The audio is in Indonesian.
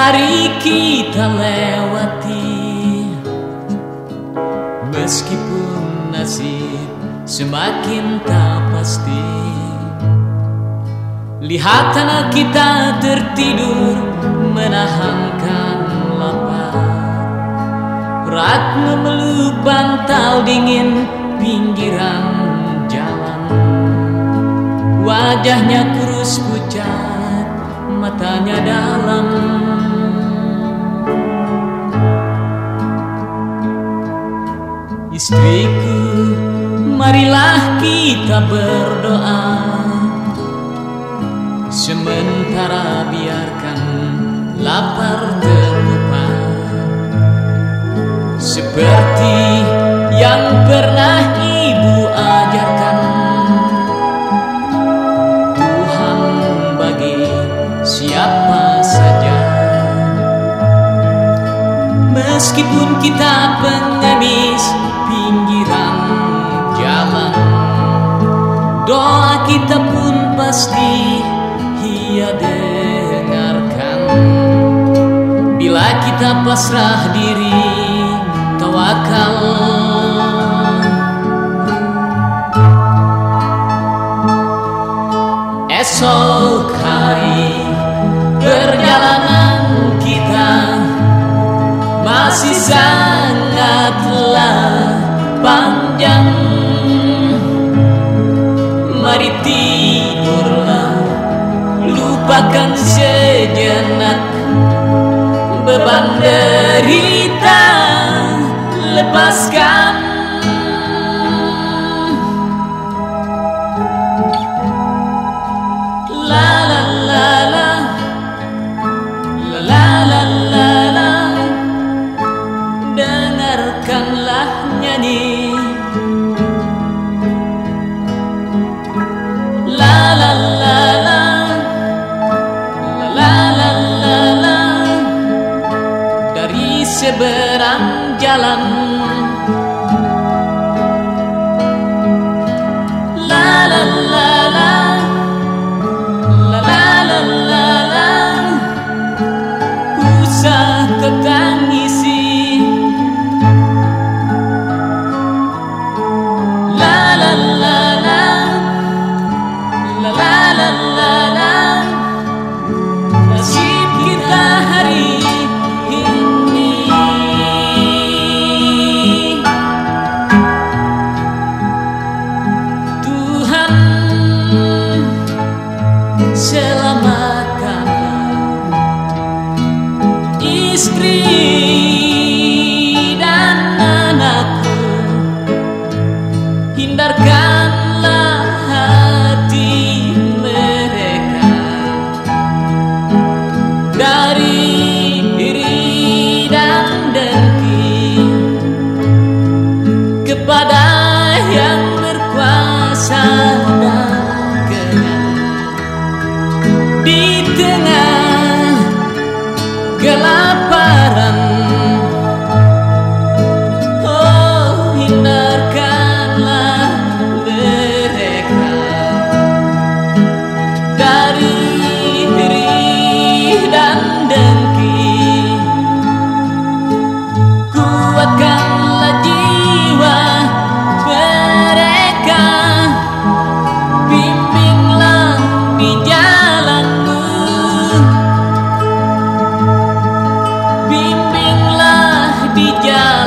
Sehari kita lewati. Meskipun nasib semakin tak pasti. Lihat anak kita tertidur menahankan lapar. Rat memeluk bantal dingin pinggiran jalan. Wajahnya kurus pucat, matanya dalam Istriku, marilah kita berdoa. Sementara biarkan lapar terlupa. Seperti yang pernah ibu ajarkan. Tuhan bagi siapa saja. Meskipun kita pengemis Doa kita pun pasti ia dengarkan. Bila kita pasrah lupakan sejenak beban derita. Lepaskan 啦 kepada yang berkuasa dan kenyang di tengah kelaparan yeah.